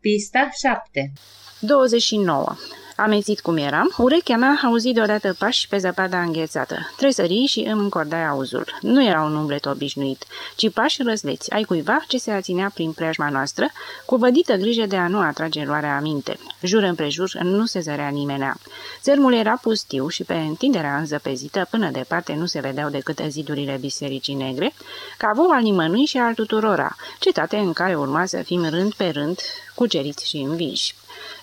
Pista 7 29. Amețit cum eram, urechea mea auzi deodată pași pe zăpada înghețată. Tresării și îmi încordai auzul. Nu era un umblet obișnuit, ci pași răzleți, ai cuiva ce se aținea prin preajma noastră, cu vădită grijă de a nu atrage luarea aminte. Jur împrejur nu se zărea nimenea. Țărmul era pustiu și pe întinderea înzăpezită până departe nu se vedeau decât zidurile bisericii negre, cavou al nimănui și al tuturora, cetate în care urma să fim rând pe rând, cuceriți și învinși.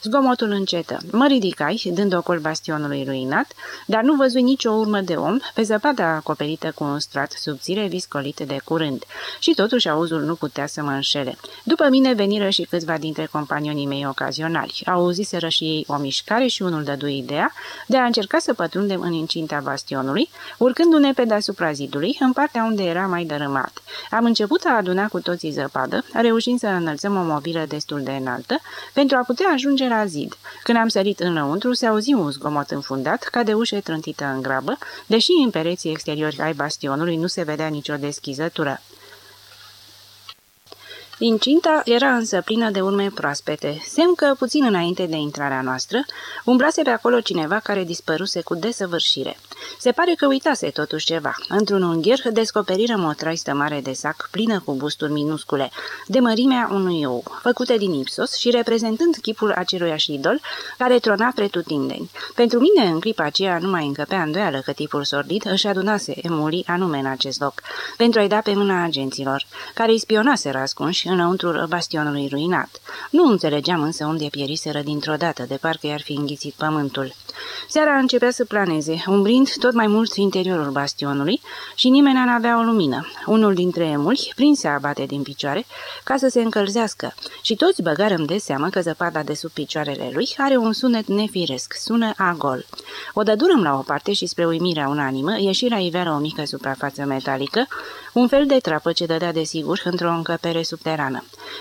Zgomotul încetă. Mă ridicai, dând ocol bastionului ruinat, dar nu văzui nicio urmă de om pe zăpada acoperită cu un strat subțire viscolit de curând. Și totuși auzul nu putea să mă înșele. După mine veniră și câțiva dintre companionii mei ocazionali. Auziseră și ei o mișcare și unul dădu ideea de a încerca să pătrundem în incinta bastionului, urcându-ne pe deasupra zidului, în partea unde era mai dărâmat. Am început a aduna cu toții zăpadă, reușind să înălțăm o mobilă destul de înaltă, pentru a putea ajunge la zid. Când am sărit înăuntru, se auzi un zgomot înfundat, ca de ușă trântită în grabă, deși în pereții exteriori ai bastionului nu se vedea nicio deschizătură. Incinta era însă plină de urme proaspete, semn că, puțin înainte de intrarea noastră, umblase pe acolo cineva care dispăruse cu desăvârșire. Se pare că uitase totuși ceva. Într-un ungher descoperirăm o traistă mare de sac plină cu busturi minuscule, de mărimea unui ou, făcute din ipsos și reprezentând chipul aceluiași idol care trona pretutindeni. Pentru mine, în clipa aceea, nu mai încăpea îndoială că tipul sordid își adunase emulii anume în acest loc, pentru a-i da pe mâna agenților, care îi spionase ascunși înăuntrul bastionului ruinat. Nu înțelegeam însă unde pieriseră dintr-o dată, de parcă i-ar fi înghițit pământul. Seara începea să planeze, umbrind tot mai mult interiorul bastionului și nimeni n-avea o lumină. Unul dintre emuli prinse a bate din picioare ca să se încălzească și toți băgarăm de seamă că zăpada de sub picioarele lui are un sunet nefiresc, sună a gol. O dădurăm la o parte și spre uimirea unanimă ieși la iveală o mică suprafață metalică, un fel de trapă ce dădea de sigur într-o încăpere subterană.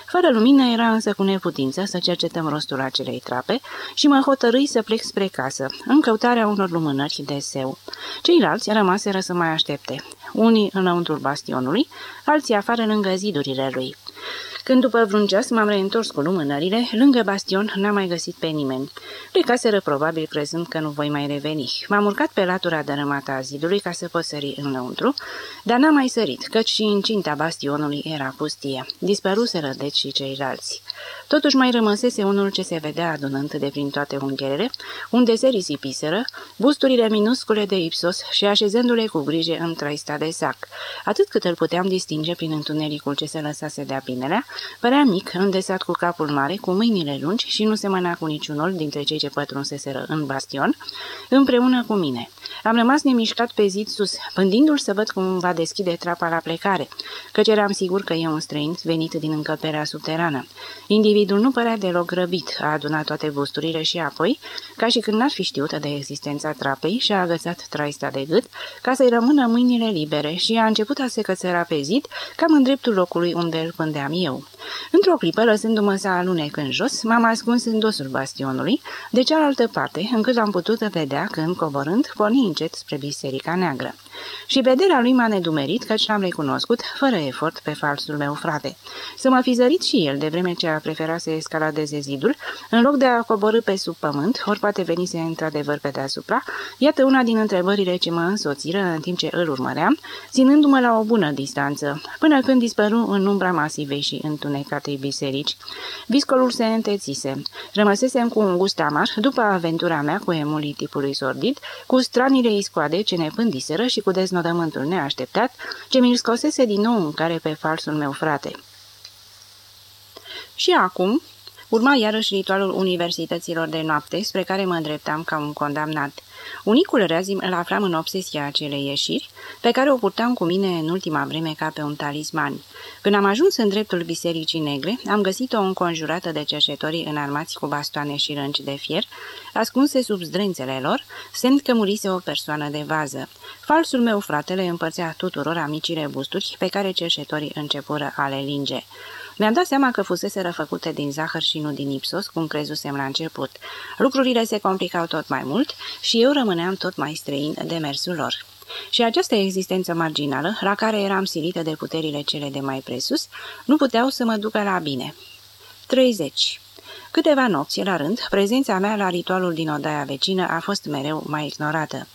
Fără lumină era însă cu neputință să cercetăm rostul acelei trape și mă hotărâi să plec spre casă, în căutarea unor lumânări de seu. Ceilalți rămaseră să mai aștepte, unii înăuntrul bastionului, alții afară lângă zidurile lui. Când după vreun ceas m-am reîntors cu lumânările, lângă bastion n-am mai găsit pe nimeni. Plecaseră probabil crezând că nu voi mai reveni. M-am urcat pe latura dărâmată a zidului ca să pot sări înăuntru, dar n-am mai sărit, căci și incinta bastionului era pustie. Dispăruseră deci și ceilalți. Totuși mai rămăsese unul ce se vedea adunând de prin toate ungherele, unde se risipiseră, busturile minuscule de ipsos și așezându-le cu grijă în traista de sac, atât cât îl puteam distinge prin întunericul ce se lăsase de-a pinelea, Părea mic, îndesat cu capul mare, cu mâinile lungi și nu semăna cu niciunul dintre cei ce pătrunseseră în bastion, împreună cu mine. Am rămas nemișcat pe zid sus, pândindu-l să văd cum va deschide trapa la plecare, căci eram sigur că e un străin venit din încăperea subterană. Individul nu părea deloc grăbit, a adunat toate busturile și apoi, ca și când n-ar fi știut de existența trapei, și-a agățat traista de gât ca să-i rămână mâinile libere și a început a se cățăra pe zid, cam în dreptul locului unde îl pândeam eu. Într-o clipă, lăsându-mă să alunec în jos, m-am ascuns în dosul bastionului, de cealaltă parte, încât am putut vedea când, coborând, porni încet spre Biserica Neagră. Și vederea lui m-a nedumerit, căci l-am recunoscut, fără efort, pe falsul meu frate. Să mă fi zărit și el, de vreme ce a preferat să escaladeze zidul, în loc de a coborâ pe sub pământ, ori poate venise într-adevăr pe deasupra, iată una din întrebările ce mă însoțiră în timp ce îl urmăream, ținându-mă la o bună distanță, până când dispăru în umbra masivei și întunecatei biserici. Viscolul se întețise. Rămăsesem cu un gust amar după aventura mea cu emulii tipului sordid, cu stranile iscoade ce ne pândiseră și cu deznodământul neașteptat, ce mi-l scosese din nou în care pe falsul meu frate. Și acum, urma iarăși ritualul universităților de noapte, spre care mă îndreptam ca un condamnat. Unicul reazim îl aflam în obsesia acelei ieșiri, pe care o purtam cu mine în ultima vreme ca pe un talisman. Când am ajuns în dreptul bisericii negre, am găsit-o înconjurată de cerșetorii înarmați cu bastoane și rânci de fier, ascunse sub zdrențele lor, semn că murise o persoană de vază. Falsul meu fratele împărțea tuturor amicile busturi pe care cerșetorii începură a le linge. Mi-am dat seama că fusese răfăcute din zahăr și nu din ipsos, cum crezusem la început. Lucrurile se complicau tot mai mult și eu rămâneam tot mai străin de mersul lor. Și această existență marginală, la care eram silită de puterile cele de mai presus, nu puteau să mă ducă la bine. 30. Câteva nopți la rând, prezența mea la ritualul din odaia vecină a fost mereu mai ignorată.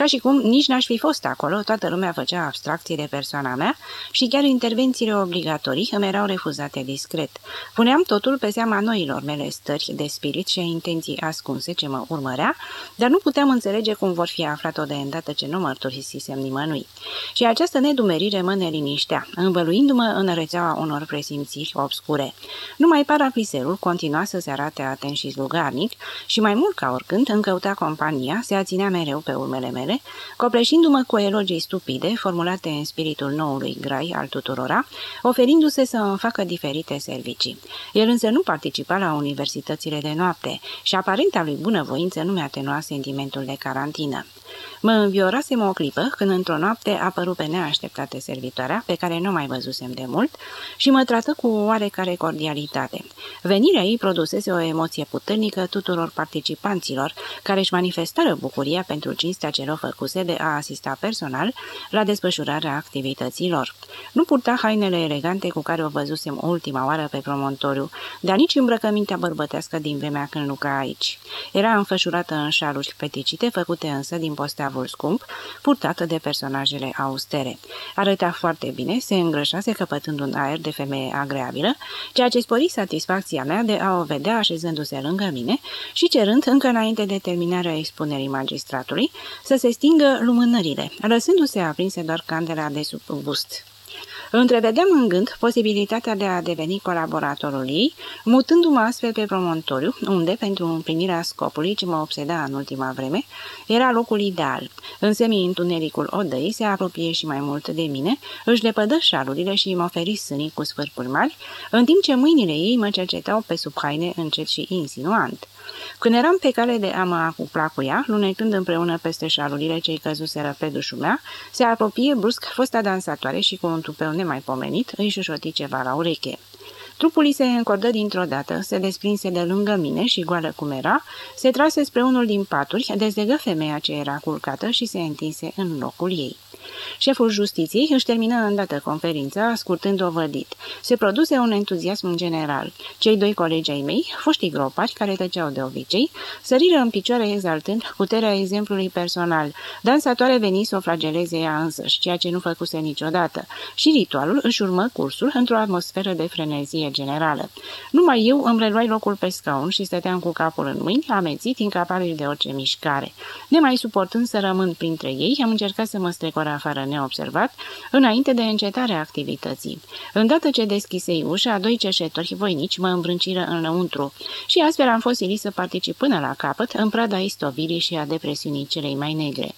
Ca și cum nici n-aș fi fost acolo, toată lumea făcea abstracție de persoana mea și chiar intervențiile obligatorii îmi erau refuzate discret. Puneam totul pe seama noilor mele stări de spirit și intenții ascunse ce mă urmărea, dar nu puteam înțelege cum vor fi aflat-o de îndată ce nu mărturisisem nimănui. Și această nedumerire mă neliniștea, învăluindu-mă în rețeaua unor presimțiri obscure. Numai paracliserul continua să se arate atent și slugarnic și mai mult ca oricând încăuta compania, se aținea mereu pe urmele mele mele, copleșindu-mă cu elogii stupide, formulate în spiritul noului grai al tuturora, oferindu-se să îmi facă diferite servicii. El însă nu participa la universitățile de noapte și aparenta lui bunăvoință nu mi-a atenua sentimentul de carantină. Mă înviorasem o clipă când într-o noapte a apărut pe neașteptate servitoarea, pe care nu mai văzusem de mult, și mă trată cu o oarecare cordialitate. Venirea ei produsese o emoție puternică tuturor participanților, care își manifestară bucuria pentru cinstea celor făcuse de a asista personal la desfășurarea activităților. Nu purta hainele elegante cu care o văzusem ultima oară pe promontoriu, dar nici îmbrăcămintea bărbătească din vremea când lucra aici. Era înfășurată în șaluri peticite, făcute însă din posteavul scump, purtată de personajele austere. Arăta foarte bine, se îngrășase căpătând un aer de femeie agreabilă, ceea ce spori satisfacția mea de a o vedea așezându-se lângă mine și cerând, încă înainte de terminarea expunerii magistratului, să se stingă lumânările, lăsându-se aprinse doar candela de sub bust. Întrevedeam în gând posibilitatea de a deveni colaboratorul ei, mutându-mă astfel pe promontoriu, unde, pentru împlinirea scopului ce mă obseda în ultima vreme, era locul ideal. În semi-întunericul odăi se apropie și mai mult de mine, își lepădă șalurile și îmi oferi sânii cu sfârcuri mari, în timp ce mâinile ei mă cercetau pe sub haine încet și insinuant. Când eram pe cale de a mă acupla cu ea, lunecând împreună peste șalurile cei căzuseră pe dușul mea, se apropie brusc fosta dansatoare și cu un tupeu nemaipomenit îi șușoti ceva la ureche. Trupul îi se încordă dintr-o dată, se desprinse de lângă mine și, goală cum era, se trase spre unul din paturi, dezlegă femeia ce era culcată și se întinse în locul ei. Șeful justiției își termină îndată conferința, scurtând-o vădit. Se produse un entuziasm general. Cei doi colegi ai mei, foștii gropari, care tăceau de obicei, săriră în picioare exaltând puterea exemplului personal. Dansatoare veni să o flageleze ea însăși, ceea ce nu făcuse niciodată. Și ritualul își urmă cursul într-o atmosferă de frenezie generală. Numai eu îmi reluai locul pe scaun și stăteam cu capul în mâini, amețit, incapabil de orice mișcare. Nemai suportând să rămân printre ei, am încercat să mă strecor afară neobservat, înainte de încetarea activității. Îndată ce deschisei ușa, doi cerșetori voinici mă îmbrânciră înăuntru și astfel am fost silit să particip până la capăt în prada istovirii și a depresiunii celei mai negre.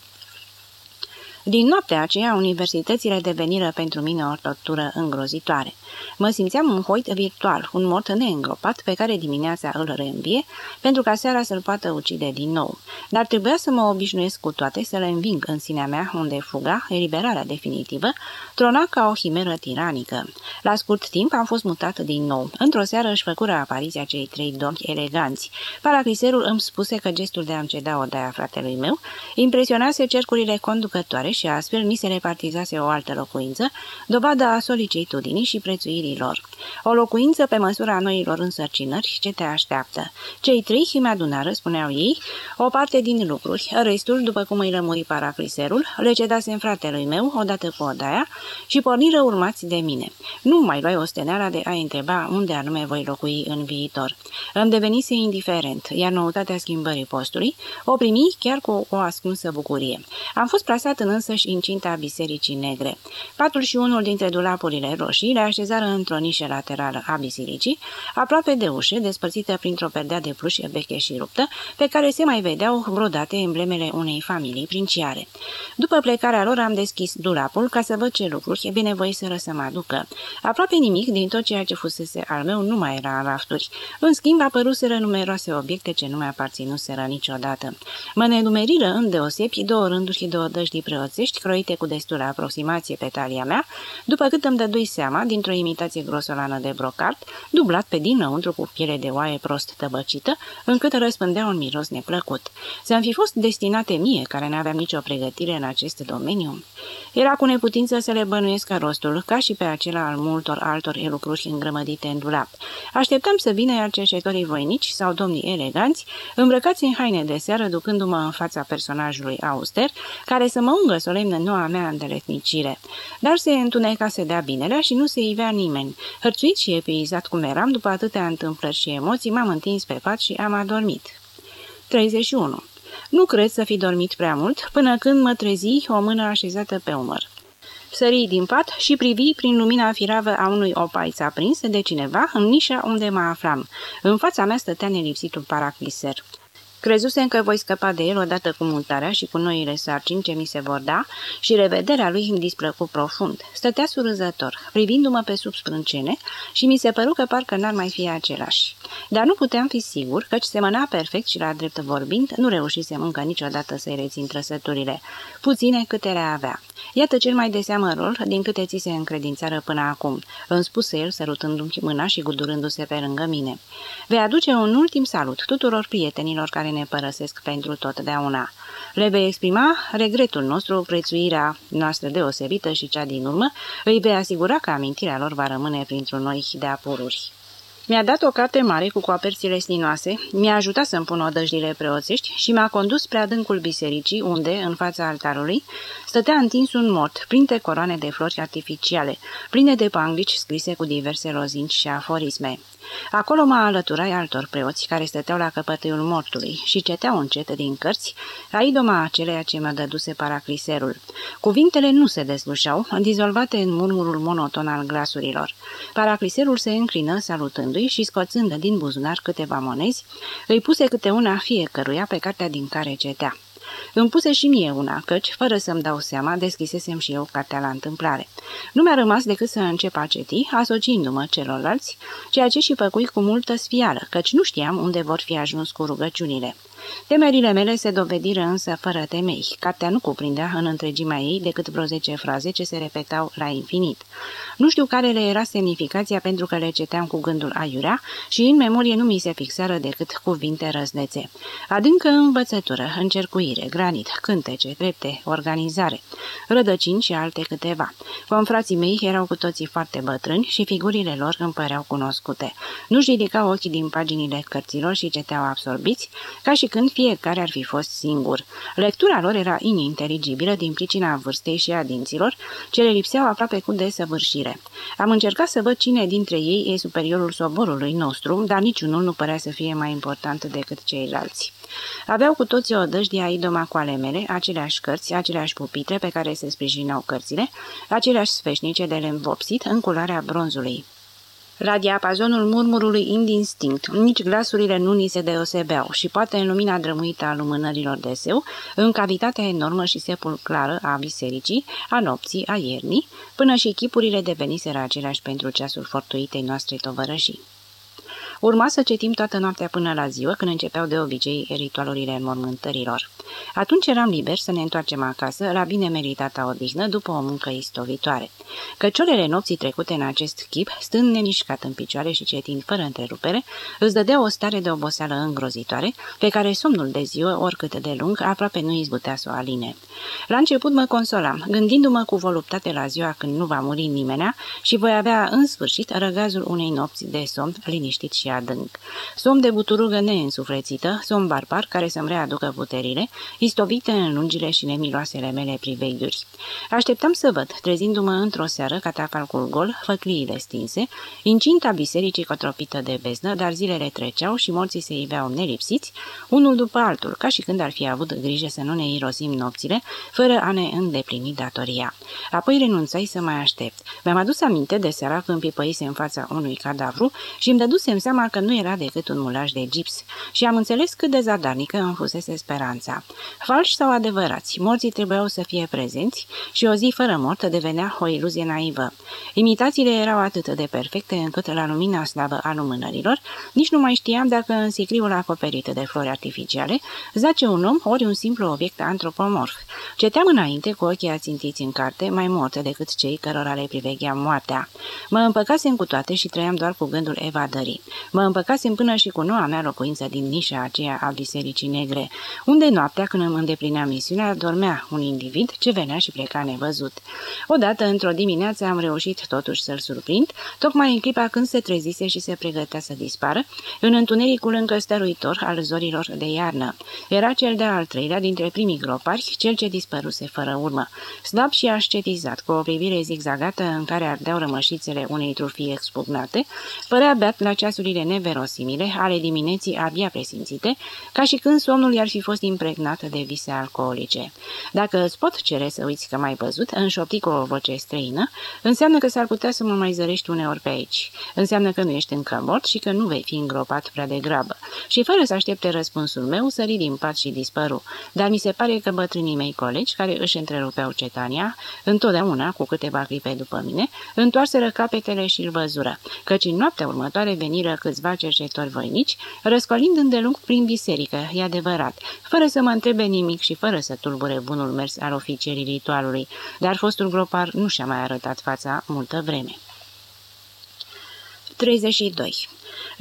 Din noaptea aceea, universitățile deveniră pentru mine o tortură îngrozitoare. Mă simțeam un hoit virtual, un mort neîngropat pe care dimineața îl reînvie, pentru ca seara să-l poată ucide din nou. Dar trebuia să mă obișnuiesc cu toate, să le înving în sinea mea, unde fuga, eliberarea definitivă, trona ca o himeră tiranică. La scurt timp am fost mutat din nou. Într-o seară își făcură apariția cei trei doni eleganți. Paracriserul îmi spuse că gestul de a-mi ceda odaia fratelui meu impresionase cercurile conducătoare și astfel mi se repartizase o altă locuință, dovada a solicitudinii și prețuirilor. O locuință pe măsura noilor însărcinări ce te așteaptă. Cei trei îmi adunară, spuneau ei, o parte din lucruri, restul, după cum îi lămuri paracliserul, le cedase în fratelui meu, odată cu odaia, și porniră urmați de mine. Nu mai luai osteneala de a întreba unde anume voi locui în viitor. Îmi devenise indiferent, iar noutatea schimbării postului o primi chiar cu o ascunsă bucurie. Am fost plasat în însăși incinta bisericii negre. Patul și unul dintre dulapurile roșii le așezară într-o nișă laterală a bisericii, aproape de ușă, despărțită printr-o perdea de pluș veche și ruptă, pe care se mai vedeau brodate emblemele unei familii princiare. După plecarea lor am deschis dulapul ca să văd ce lucruri e binevoiseră să mă aducă. Aproape nimic din tot ceea ce fusese al meu nu mai era în rafturi. În schimb, apăruseră numeroase obiecte ce nu mi-aparținuseră niciodată. Mă nenumeriră îndeosebi două rânduri și două dăști preoțești, croite cu destulă aproximație pe talia mea, după cât îmi dădui seama, dintr-o imitație grosolană de brocart, dublat pe dinăuntru cu piele de oaie prost tăbăcită, încât răspândea un miros neplăcut. Să-mi fi fost destinate mie, care n-aveam nicio pregătire în acest domeniu. Era cu neputință să le bănuiesc rostul, ca și pe acela al multor altor lucruri îngrămădite în dulap. Așteptam să vină iar cercetorii voinici sau domnii eleganți, îmbrăcați în haine de seară, ducându-mă în fața personajului auster, care să mă ungă solemn în noua mea îndeletnicire. Dar se întuneca să dea binele și nu se ivea nimeni. Hărțuit și epuizat cum eram, după atâtea întâmplări și emoții, m-am întins pe pat și am adormit. 31. Nu cred să fi dormit prea mult, până când mă trezi o mână așezată pe umăr. Sării din pat și privi prin lumina firavă a unui opaiț aprins de cineva în nișa unde mă aflam. În fața mea stătea nelipsitul paracliser. Crezusem că voi scăpa de el odată cu mutarea și cu noile sarcini ce mi se vor da și revederea lui îmi displăcu profund. Stătea surâzător, privindu-mă pe sub sprâncene și mi se păru că parcă n-ar mai fi același. Dar nu puteam fi sigur, căci semăna perfect și la drept vorbind, nu reușisem încă niciodată să-i rețin trăsăturile. Puține câte le avea. Iată cel mai de seamă rol din câte ți se încredințară până acum, îmi spuse el sărutându-mi mâna și gudurându-se pe lângă mine. Vei aduce un ultim salut tuturor prietenilor care ne părăsesc pentru totdeauna. Le vei exprima regretul nostru, prețuirea noastră deosebită și cea din urmă, îi vei asigura că amintirea lor va rămâne printr-un noi de apururi. Mi-a dat o carte mare cu coaperțile slinoase, mi-a ajutat să-mi pun odăjdile preoțești și m-a condus spre adâncul bisericii, unde, în fața altarului, stătea întins un mort, printre coroane de flori artificiale, pline de panglici scrise cu diverse lozinci și aforisme. Acolo mă alăturai altor preoți care stăteau la căpătâiul mortului și ceteau încet din cărți la idoma aceleia ce mă dăduse paracliserul. Cuvintele nu se deslușau, dizolvate în murmurul monoton al glasurilor. Paracliserul se înclină salutându-i și scoțând din buzunar câteva monezi, îi puse câte una fiecăruia pe cartea din care cetea. Îmi puse și mie una, căci, fără să-mi dau seama, deschisesem și eu cartea la întâmplare. Nu mi-a rămas decât să încep a ceti, asociindu-mă celorlalți, ceea ce și făcui cu multă sfială, căci nu știam unde vor fi ajuns cu rugăciunile. Temerile mele se dovediră însă fără temei. Cartea nu cuprindea în întregimea ei decât vreo zece fraze ce se repetau la infinit. Nu știu care le era semnificația pentru că le ceteam cu gândul aiurea și în memorie nu mi se fixară decât cuvinte răznețe. Adâncă învățătură, încercuire, granit, cântece, trepte, organizare, rădăcini și alte câteva. Confrații mei erau cu toții foarte bătrâni și figurile lor îmi păreau cunoscute. Nu-și ridicau ochii din paginile cărților și ceteau absorbiți, ca și când fiecare ar fi fost singur. Lectura lor era ininteligibilă din pricina vârstei și a dinților, ce le lipseau aproape cu desăvârșire. Am încercat să văd cine dintre ei e superiorul soborului nostru, dar niciunul nu părea să fie mai important decât ceilalți. Aveau cu toții o dăjdie a idoma cu ale mele, aceleași cărți, aceleași pupitre pe care se sprijinau cărțile, aceleași sfeșnice de lemn vopsit în culoarea bronzului. La diapazonul murmurului indistinct, nici glasurile nu ni se deosebeau și poate în lumina drămuită a lumânărilor de seu, în cavitatea enormă și sepulclară a bisericii, a nopții, a iernii, până și chipurile deveniseră aceleași pentru ceasul fortuitei noastre tovărășii. Urma să citim toată noaptea până la ziua, când începeau de obicei ritualurile înmormântărilor. Atunci eram liber să ne întoarcem acasă la bine meritata odihnă după o muncă istovitoare. Căciolele nopții trecute în acest chip, stând nenișcat în picioare și cetind fără întrerupere, îți dădea o stare de oboseală îngrozitoare, pe care somnul de ziua, oricât de lung, aproape nu izbutea să o aline. La început mă consolam, gândindu-mă cu voluptate la ziua când nu va muri nimenea și voi avea în sfârșit răgazul unei nopți de somn liniștit și adânc. Somn de buturugă neînsuflețită, somn barbar care să-mi readucă puterile, istovite în lungile și nemiloasele mele priveghiuri. Așteptam să văd, trezindu-mă într-o seară, catafalcul gol, făcliile stinse, incinta bisericii cotropită de beznă, dar zilele treceau și morții se iveau nelipsiți, unul după altul, ca și când ar fi avut grijă să nu ne irosim nopțile, fără a ne îndeplini datoria. Apoi renunțai să mai aștept. Mi-am adus aminte de seara când pipăise în fața unui cadavru și îmi dădusem seama seama că nu era decât un mulaj de gips și am înțeles cât de zadarnică îmi fusese speranța. Falși sau adevărați, morții trebuiau să fie prezenți și o zi fără mort devenea o iluzie naivă. Imitațiile erau atât de perfecte încât la lumina slabă a lumânărilor nici nu mai știam dacă în sicriul acoperit de flori artificiale zace un om ori un simplu obiect antropomorf. Ceteam înainte cu ochii ațintiți în carte mai morte decât cei cărora le privegheam moartea. Mă împăcasem cu toate și trăiam doar cu gândul evadării. Mă împăcasem până și cu noua mea locuință din nișa aceea a Bisericii Negre, unde noaptea, când îmi îndeplinea misiunea, dormea un individ ce venea și pleca nevăzut. Odată, într-o dimineață, am reușit totuși să-l surprind, tocmai în clipa când se trezise și se pregătea să dispară, în întunericul încă stăruitor al zorilor de iarnă. Era cel de-al treilea dintre primii gropari, cel ce dispăruse fără urmă. Slab și ascetizat, cu o privire zigzagată în care ardeau rămășițele unei trufii expugnate, părea beat la ceasurile neverosimile ale dimineții abia presimțite, ca și când somnul i-ar fi fost impregnat de vise alcoolice. Dacă îți pot cere să uiți că m-ai văzut, înșopti cu o voce străină, înseamnă că s-ar putea să mă mai zărești uneori pe aici. Înseamnă că nu ești încă mort și că nu vei fi îngropat prea degrabă. Și fără să aștepte răspunsul meu, sări din pat și dispăru. Dar mi se pare că bătrânii mei colegi, care își întrerupeau cetania, întotdeauna, cu câteva clipe după mine, întoarseră capetele și îl văzură, căci în noaptea următoare veniră câțiva cercetori voinici, răscolind îndelung prin biserică, e adevărat, fără să mă întrebe nimic și fără să tulbure bunul mers al oficierii ritualului, dar fostul gropar nu și-a mai arătat fața multă vreme. 32.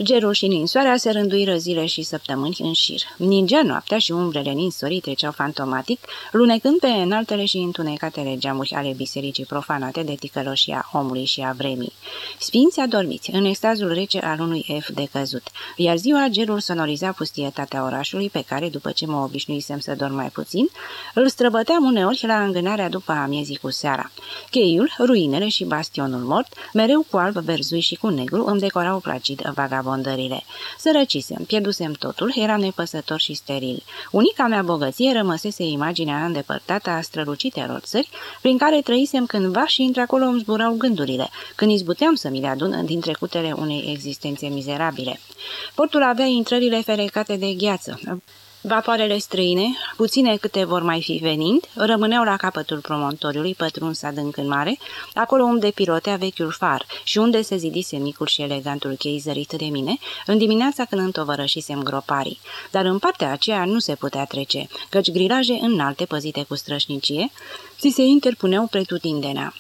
Gerul și ninsoarea se rânduiră zile și săptămâni în șir. Ningea noaptea și umbrele ninsorii treceau fantomatic, lunecând pe înaltele și întunecatele geamuri ale bisericii profanate de ticăloșia omului și a vremii. Sfinții adormiți, în extazul rece al unui F decăzut, iar ziua gerul sonoriza pustietatea orașului pe care, după ce mă obișnuisem să dorm mai puțin, îl străbăteam uneori la îngânarea după amiezii cu seara. Cheiul, ruinele și bastionul mort, mereu cu alb, verzui și cu negru, îmi decorau placid vagabondările. Sărăcisem, pierdusem totul, eram nepăsător și steril. Unica mea bogăție rămăsese imaginea îndepărtată a strălucitelor țări prin care trăisem cândva și într-acolo îmi zburau gândurile, când izbuteam să mi le adun din trecutele unei existențe mizerabile. Portul avea intrările ferecate de gheață, Vapoarele străine, puține câte vor mai fi venind, rămâneau la capătul promontoriului pătruns adânc în mare, acolo unde pilotea vechiul far și unde se zidise micul și elegantul chei zărit de mine, în dimineața când întovărășisem groparii. Dar în partea aceea nu se putea trece, căci grilaje înalte păzite cu strășnicie, ți se interpuneau pretutindenea.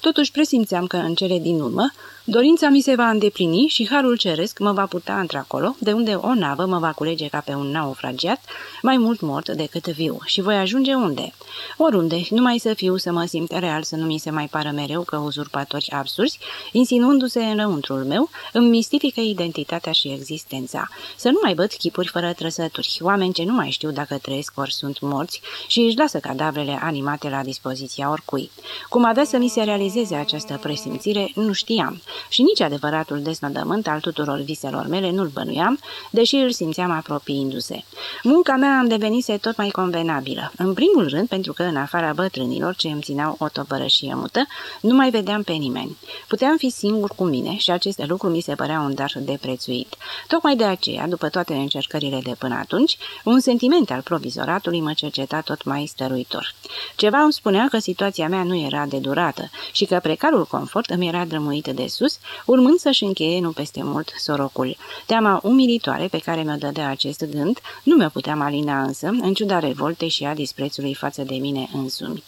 Totuși presimțeam că în cele din urmă Dorința mi se va îndeplini și harul ceresc mă va putea într-acolo, de unde o navă mă va culege ca pe un naufragiat, mai mult mort decât viu. Și voi ajunge unde? Oriunde, numai să fiu, să mă simt real, să nu mi se mai pară mereu că uzurpatori absurzi, insinuându-se înăuntrul meu, îmi mistifică identitatea și existența. Să nu mai văd chipuri fără trăsături, oameni ce nu mai știu dacă trăiesc ori sunt morți și își lasă cadavrele animate la dispoziția oricui. Cum avea să mi se realizeze această presimțire, nu știam și nici adevăratul desnădământ al tuturor viselor mele nu-l bănuiam, deși îl simțeam apropiindu-se. Munca mea îmi devenise tot mai convenabilă. În primul rând, pentru că în afara bătrânilor ce îmi țineau o topărășie mută, nu mai vedeam pe nimeni. Puteam fi singur cu mine și acest lucru mi se părea un dar de prețuit. Tocmai de aceea, după toate încercările de până atunci, un sentiment al provizoratului mă cerceta tot mai stăruitor. Ceva îmi spunea că situația mea nu era de durată și că precarul confort îmi era drămuit de sus, urmând să-și încheie nu peste mult sorocul. Teama umilitoare pe care mi-o dădea acest gând nu mi-o puteam alina însă, în ciuda revoltei și a disprețului față de mine însumi.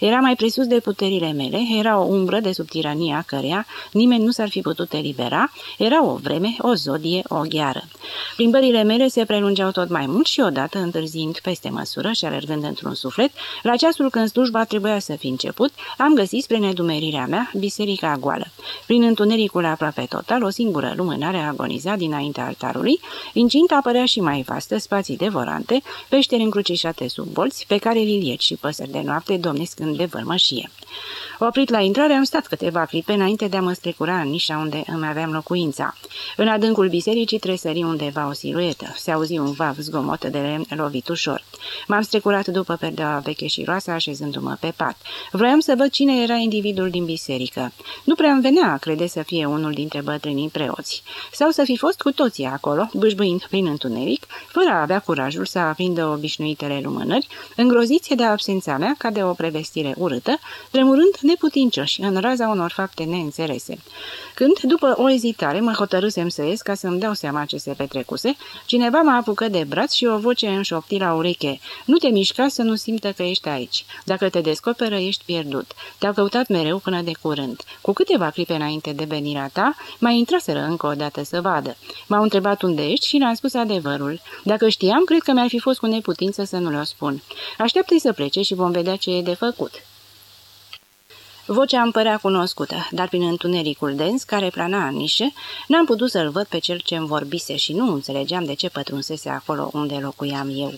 Era mai presus de puterile mele, era o umbră de sub tirania căreia nimeni nu s-ar fi putut elibera, era o vreme, o zodie, o gheară. Plimbările mele se prelungeau tot mai mult și odată, întârziind peste măsură și alergând într-un suflet, la ceasul când slujba trebuia să fi început, am găsit spre nedumerirea mea biserica goală. Prin întunericul aproape total, o singură lumânare agoniza dinaintea altarului, incinta apărea și mai vastă, spații devorante, peșteri încrucișate sub bolți, pe care lilieci și păsări de noapte domnesc în devărmășie. Oprit la intrare, am stat câteva clipe înainte de a mă strecura în nișa unde îmi aveam locuința. În adâncul bisericii tresări undeva o siluetă. Se auzi un vav zgomot de lemn lovit ușor. M-am strecurat după perdeaua veche și roasă, așezându-mă pe pat. Vroiam să văd cine era individul din biserică. Nu prea îmi venea a crede să fie unul dintre bătrânii preoți. Sau să fi fost cu toții acolo, bâșbâind prin întuneric, fără a avea curajul să aprindă obișnuitele lumânări, îngroziți de absența mea ca de o prevestire urâtă, tremurând neputincioși în raza unor fapte neînțelese. Când, după o ezitare, mă hotărâsem să ies ca să-mi dau seama ce se petrecuse, cineva mă apucă de braț și o voce înșopti la ureche. Nu te mișca să nu simtă că ești aici. Dacă te descoperă, ești pierdut. Te-au căutat mereu până de curând. Cu câteva clipe înainte de venirea ta, mai intraseră încă o dată să vadă. M-au întrebat unde ești și le-am spus adevărul. Dacă știam, cred că mi-ar fi fost cu neputință să nu le-o spun. Așteaptă-i să plece și vom vedea ce e de făcut. Vocea îmi părea cunoscută, dar prin întunericul dens care plana în nișe, n-am putut să-l văd pe cel ce-mi vorbise și nu înțelegeam de ce pătrunsese acolo unde locuiam eu.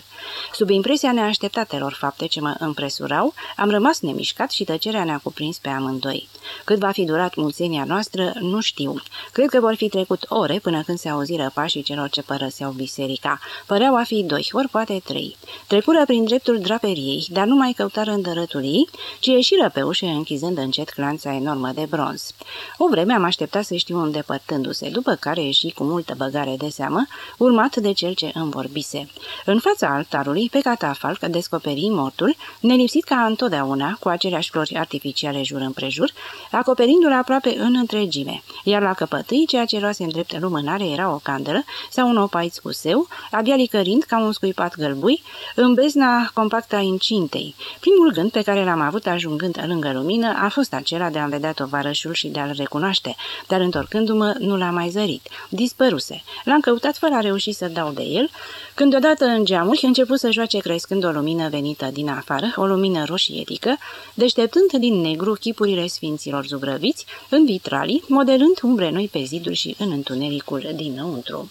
Sub impresia neașteptatelor fapte ce mă împresurau, am rămas nemișcat și tăcerea ne-a cuprins pe amândoi. Cât va fi durat mulțenia noastră, nu știu. Cred că vor fi trecut ore până când se auziră pașii celor ce părăseau biserica. Păreau a fi doi, ori poate trei. Trecură prin dreptul draperiei, dar nu mai căutară îndărătul ei, ci ieșiră pe ușă închizând încet clanța enormă de bronz. O vreme am așteptat să știu îndepărtându-se, după care ieși cu multă băgare de seamă, urmat de cel ce îmi vorbise. În fața altarului, pe catafalc, descoperi mortul, nelipsit ca întotdeauna, cu aceleași flori artificiale jur împrejur, acoperindu-l aproape în întregime, iar la căpătâi, ceea ce luase în drept lumânare era o candelă sau un opaiț cu seu, abia licărind ca un scuipat gălbui, în bezna compactă a incintei. Primul gând pe care l-am avut ajungând lângă lumină a fost acela de a-mi vedea tovarășul și de a-l recunoaște, dar întorcându-mă nu l-am mai zărit. Dispăruse. L-am căutat fără a reuși să dau de el, când odată în geamuri început să joace crescând o lumină venită din afară, o lumină roșietică, deșteptând din negru chipurile sfinților zugrăviți, în vitralii, modelând umbre noi pe ziduri și în întunericul dinăuntru.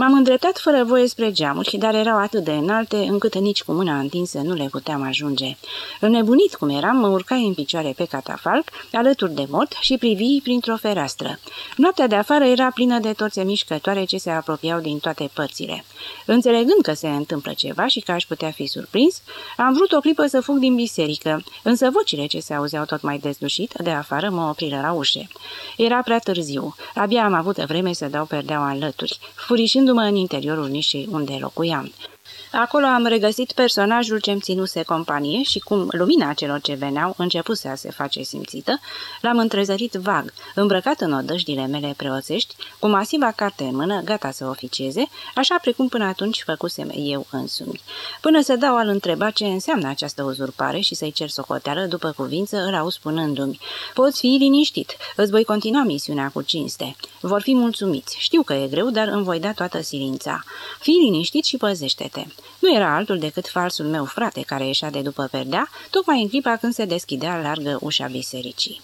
M-am îndreptat fără voie spre geamuri, dar erau atât de înalte încât nici cu mâna întinsă nu le puteam ajunge. Înnebunit cum eram, mă urcai în picioare pe catafalc, alături de mort și privi printr-o fereastră. Noaptea de afară era plină de torțe mișcătoare ce se apropiau din toate părțile. Înțelegând că se întâmplă ceva și că aș putea fi surprins, am vrut o clipă să fug din biserică, însă vocile ce se auzeau tot mai dezlușit de afară mă opriră la ușe. Era prea târziu, abia am avut vreme să dau perdeaua în lături, furișând aflându-mă în interiorul nișei unde locuiam. Acolo am regăsit personajul ce-mi ținuse companie și cum lumina celor ce veneau începuse a se face simțită, l-am întrezărit vag, îmbrăcat în odăjdile mele preoțești, cu masiva carte în mână, gata să oficieze, așa precum până atunci făcusem eu însumi. Până să dau al întreba ce înseamnă această uzurpare și să-i cer socoteală, după cuvință îl au spunându-mi, poți fi liniștit, îți voi continua misiunea cu cinste. Vor fi mulțumiți, știu că e greu, dar îmi voi da toată silința. Fii liniștit și păzește-te. Nu era altul decât falsul meu frate care ieșea de după perdea, tocmai în clipa când se deschidea largă ușa bisericii.